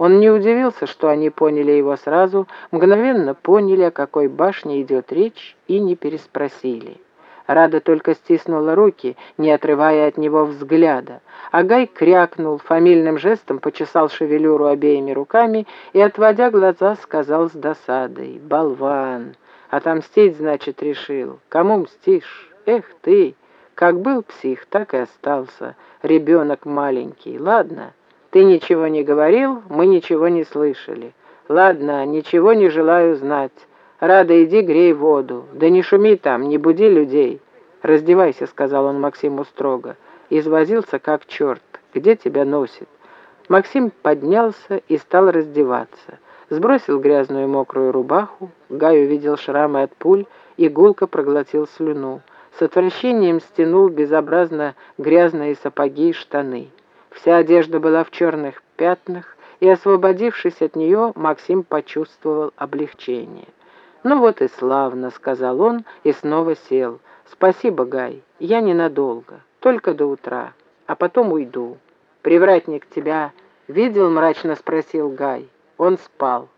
Он не удивился, что они поняли его сразу, мгновенно поняли, о какой башне идет речь, и не переспросили. Рада только стиснула руки, не отрывая от него взгляда. А Гай крякнул, фамильным жестом почесал шевелюру обеими руками и, отводя глаза, сказал с досадой «Болван! Отомстить, значит, решил. Кому мстишь? Эх ты! Как был псих, так и остался. Ребенок маленький. Ладно». Ты ничего не говорил, мы ничего не слышали. Ладно, ничего не желаю знать. Рада, иди грей воду. Да не шуми там, не буди людей. Раздевайся, сказал он Максиму строго. Извозился как черт. Где тебя носит? Максим поднялся и стал раздеваться. Сбросил грязную мокрую рубаху. Гай увидел шрамы от пуль и проглотил слюну. С отвращением стянул безобразно грязные сапоги и штаны. Вся одежда была в черных пятнах, и, освободившись от нее, Максим почувствовал облегчение. «Ну вот и славно», — сказал он и снова сел. «Спасибо, Гай, я ненадолго, только до утра, а потом уйду». «Привратник тебя видел?» — мрачно спросил Гай. Он спал.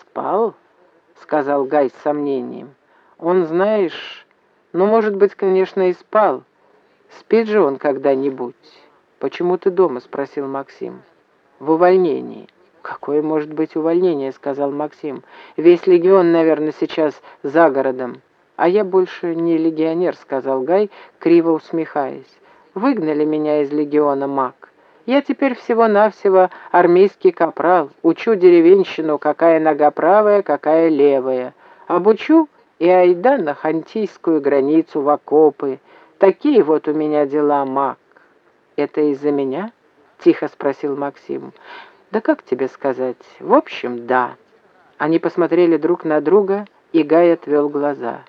«Спал?» — сказал Гай с сомнением. «Он, знаешь, ну, может быть, конечно, и спал. Спит же он когда-нибудь». «Почему ты дома?» — спросил Максим. «В увольнении». «Какое может быть увольнение?» — сказал Максим. «Весь легион, наверное, сейчас за городом». «А я больше не легионер», — сказал Гай, криво усмехаясь. «Выгнали меня из легиона маг. Я теперь всего-навсего армейский капрал, учу деревенщину, какая нога правая, какая левая. Обучу и айда на хантийскую границу в окопы. Такие вот у меня дела, маг. «Это из-за меня?» — тихо спросил Максим. «Да как тебе сказать? В общем, да». Они посмотрели друг на друга, и Гай отвел глаза.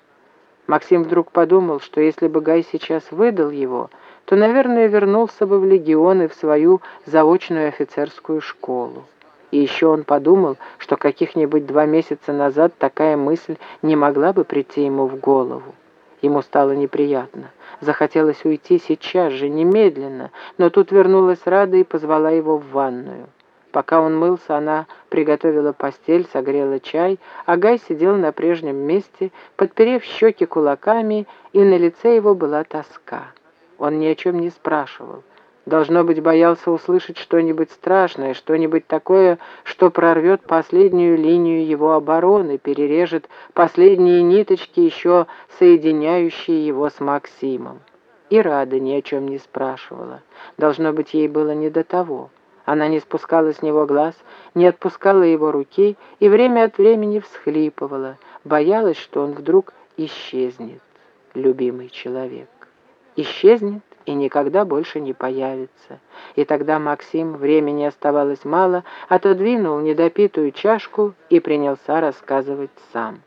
Максим вдруг подумал, что если бы Гай сейчас выдал его, то, наверное, вернулся бы в легион и в свою заочную офицерскую школу. И еще он подумал, что каких-нибудь два месяца назад такая мысль не могла бы прийти ему в голову. Ему стало неприятно. Захотелось уйти сейчас же, немедленно, но тут вернулась Рада и позвала его в ванную. Пока он мылся, она приготовила постель, согрела чай, а Гай сидел на прежнем месте, подперев щеки кулаками, и на лице его была тоска. Он ни о чем не спрашивал. Должно быть, боялся услышать что-нибудь страшное, что-нибудь такое, что прорвет последнюю линию его обороны, перережет последние ниточки, еще соединяющие его с Максимом. И Рада ни о чем не спрашивала. Должно быть, ей было не до того. Она не спускала с него глаз, не отпускала его руки и время от времени всхлипывала, боялась, что он вдруг исчезнет, любимый человек. Исчезнет и никогда больше не появится. И тогда Максим, времени оставалось мало, отодвинул недопитую чашку и принялся рассказывать сам.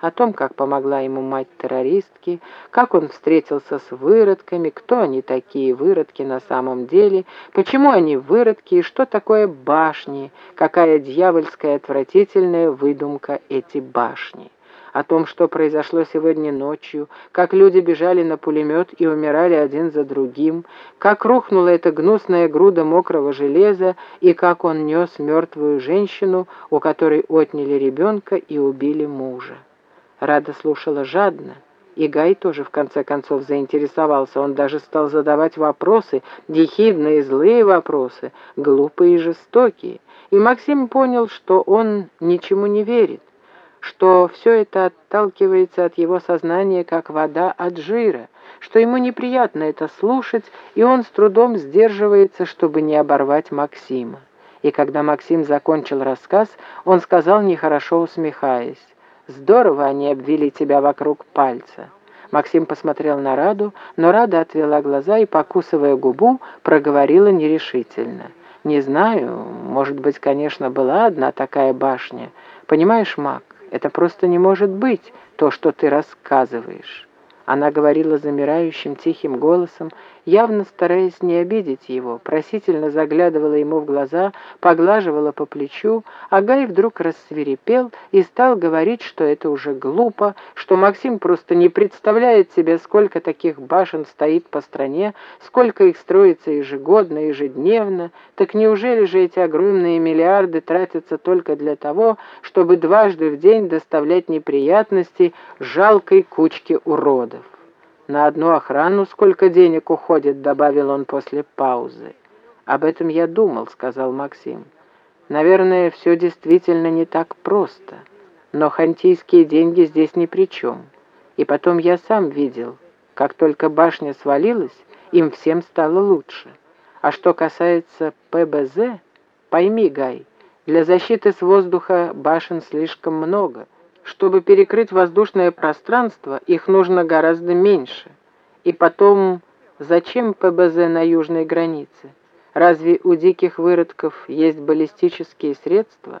О том, как помогла ему мать террористки, как он встретился с выродками, кто они такие выродки на самом деле, почему они выродки и что такое башни, какая дьявольская отвратительная выдумка эти башни о том, что произошло сегодня ночью, как люди бежали на пулемет и умирали один за другим, как рухнула эта гнусная груда мокрого железа и как он нес мертвую женщину, у которой отняли ребенка и убили мужа. Рада слушала жадно, и Гай тоже в конце концов заинтересовался. Он даже стал задавать вопросы, дехидные злые вопросы, глупые и жестокие. И Максим понял, что он ничему не верит что все это отталкивается от его сознания, как вода от жира, что ему неприятно это слушать, и он с трудом сдерживается, чтобы не оборвать Максима. И когда Максим закончил рассказ, он сказал, нехорошо усмехаясь, «Здорово они обвели тебя вокруг пальца». Максим посмотрел на Раду, но Рада отвела глаза и, покусывая губу, проговорила нерешительно. «Не знаю, может быть, конечно, была одна такая башня. Понимаешь, Мак, это просто не может быть, то, что ты рассказываешь». Она говорила замирающим тихим голосом, явно стараясь не обидеть его, просительно заглядывала ему в глаза, поглаживала по плечу, а Гай вдруг рассверепел и стал говорить, что это уже глупо, что Максим просто не представляет себе, сколько таких башен стоит по стране, сколько их строится ежегодно, ежедневно, так неужели же эти огромные миллиарды тратятся только для того, чтобы дважды в день доставлять неприятности жалкой кучке уродов? «На одну охрану сколько денег уходит?» — добавил он после паузы. «Об этом я думал», — сказал Максим. «Наверное, все действительно не так просто. Но хантийские деньги здесь ни при чем. И потом я сам видел, как только башня свалилась, им всем стало лучше. А что касается ПБЗ, пойми, Гай, для защиты с воздуха башен слишком много». Чтобы перекрыть воздушное пространство, их нужно гораздо меньше. И потом, зачем ПБЗ на южной границе? Разве у диких выродков есть баллистические средства?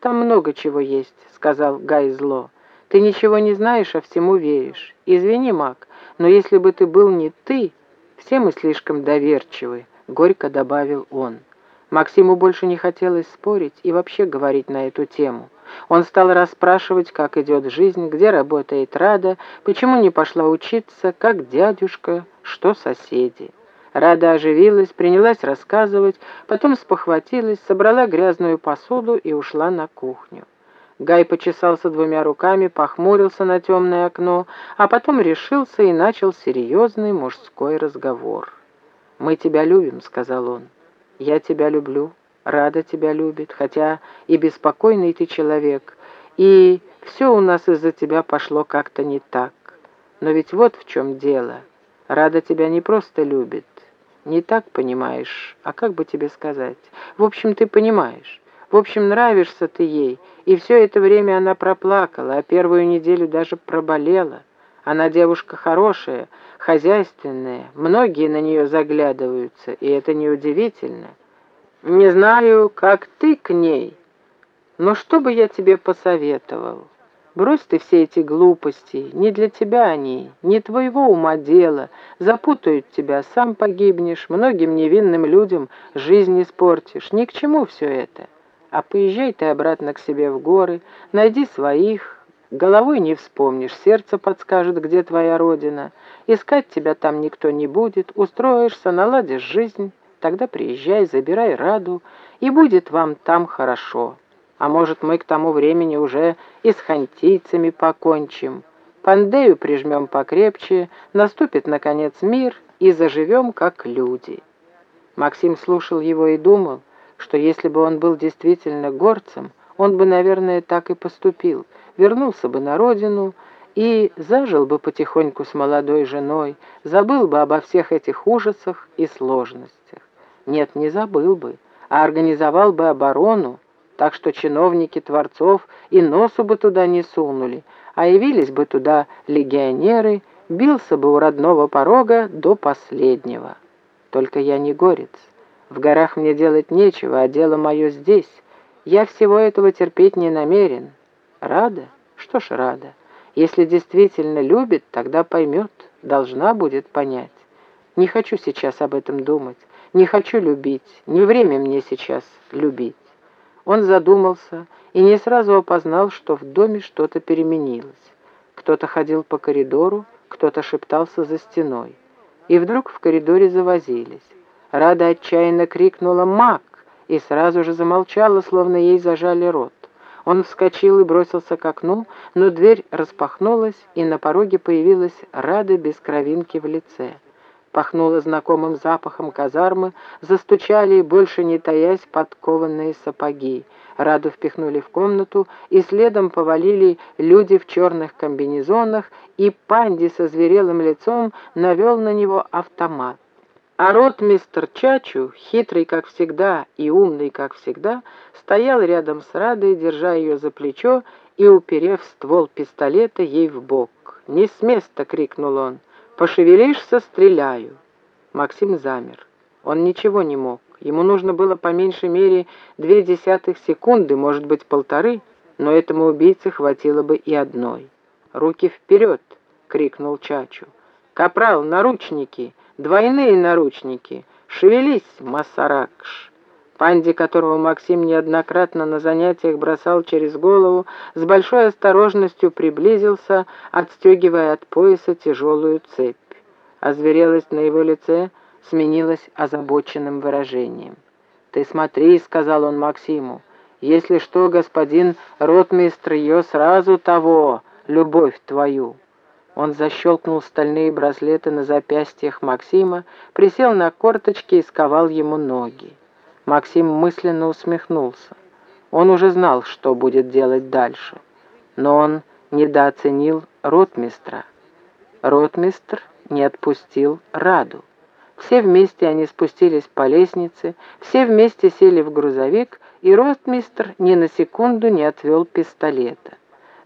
Там много чего есть, сказал Гай зло. Ты ничего не знаешь, а всему веришь. Извини, Мак, но если бы ты был не ты, все мы слишком доверчивы, горько добавил он. Максиму больше не хотелось спорить и вообще говорить на эту тему. Он стал расспрашивать, как идет жизнь, где работает Рада, почему не пошла учиться, как дядюшка, что соседи. Рада оживилась, принялась рассказывать, потом спохватилась, собрала грязную посуду и ушла на кухню. Гай почесался двумя руками, похмурился на темное окно, а потом решился и начал серьезный мужской разговор. «Мы тебя любим», — сказал он. «Я тебя люблю». Рада тебя любит, хотя и беспокойный ты человек, и все у нас из-за тебя пошло как-то не так. Но ведь вот в чем дело. Рада тебя не просто любит, не так понимаешь, а как бы тебе сказать? В общем, ты понимаешь. В общем, нравишься ты ей, и все это время она проплакала, а первую неделю даже проболела. Она девушка хорошая, хозяйственная, многие на нее заглядываются, и это неудивительно. Не знаю, как ты к ней, но что бы я тебе посоветовал? Брось ты все эти глупости, не для тебя они, не твоего ума дело, запутают тебя, сам погибнешь, многим невинным людям жизнь испортишь, ни к чему все это. А поезжай ты обратно к себе в горы, найди своих, головой не вспомнишь, сердце подскажет, где твоя родина, искать тебя там никто не будет, устроишься, наладишь жизнь». Тогда приезжай, забирай Раду, и будет вам там хорошо. А может, мы к тому времени уже и с хантийцами покончим. Пандею прижмем покрепче, наступит, наконец, мир, и заживем, как люди». Максим слушал его и думал, что если бы он был действительно горцем, он бы, наверное, так и поступил, вернулся бы на родину и зажил бы потихоньку с молодой женой, забыл бы обо всех этих ужасах и сложностях. Нет, не забыл бы, а организовал бы оборону, так что чиновники Творцов и носу бы туда не сунули, а явились бы туда легионеры, бился бы у родного порога до последнего. Только я не горец. В горах мне делать нечего, а дело мое здесь. Я всего этого терпеть не намерен. Рада? Что ж рада. Если действительно любит, тогда поймет, должна будет понять. Не хочу сейчас об этом думать. Не хочу любить, не время мне сейчас любить. Он задумался и не сразу опознал, что в доме что-то переменилось. Кто-то ходил по коридору, кто-то шептался за стеной. И вдруг в коридоре завозились. Рада отчаянно крикнула «Мак!» и сразу же замолчала, словно ей зажали рот. Он вскочил и бросился к окну, но дверь распахнулась, и на пороге появилась Рада без кровинки в лице пахнуло знакомым запахом казармы, застучали, больше не таясь, подкованные сапоги. Раду впихнули в комнату, и следом повалили люди в черных комбинезонах, и Панди со зверелым лицом навел на него автомат. А рот мистер Чачу, хитрый как всегда и умный как всегда, стоял рядом с Радой, держа ее за плечо и уперев ствол пистолета ей в бок. «Не с места!» — крикнул он. «Пошевелишься, стреляю». Максим замер. Он ничего не мог. Ему нужно было по меньшей мере две десятых секунды, может быть, полторы, но этому убийце хватило бы и одной. «Руки вперед!» — крикнул Чачу. «Капрал, наручники! Двойные наручники. Шевелись, Масаракш!» Панди, которого Максим неоднократно на занятиях бросал через голову, с большой осторожностью приблизился, отстегивая от пояса тяжелую цепь. Озверелость на его лице сменилась озабоченным выражением. «Ты смотри», — сказал он Максиму, — «если что, господин ротмистр, ее сразу того, любовь твою». Он защелкнул стальные браслеты на запястьях Максима, присел на корточки и сковал ему ноги. Максим мысленно усмехнулся. Он уже знал, что будет делать дальше. Но он недооценил ротмистра. Ротмистр не отпустил Раду. Все вместе они спустились по лестнице, все вместе сели в грузовик, и ротмистр ни на секунду не отвел пистолета.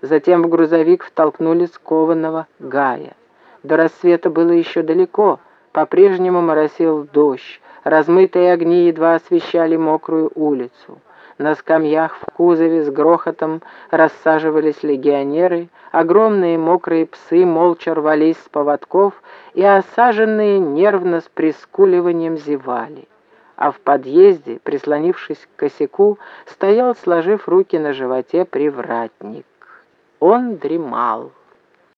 Затем в грузовик втолкнули скованного Гая. До рассвета было еще далеко, по-прежнему моросил дождь, размытые огни едва освещали мокрую улицу. На скамьях в кузове с грохотом рассаживались легионеры, огромные мокрые псы молча рвались с поводков и осаженные нервно с прискуливанием зевали. А в подъезде, прислонившись к косяку, стоял, сложив руки на животе, привратник. Он дремал.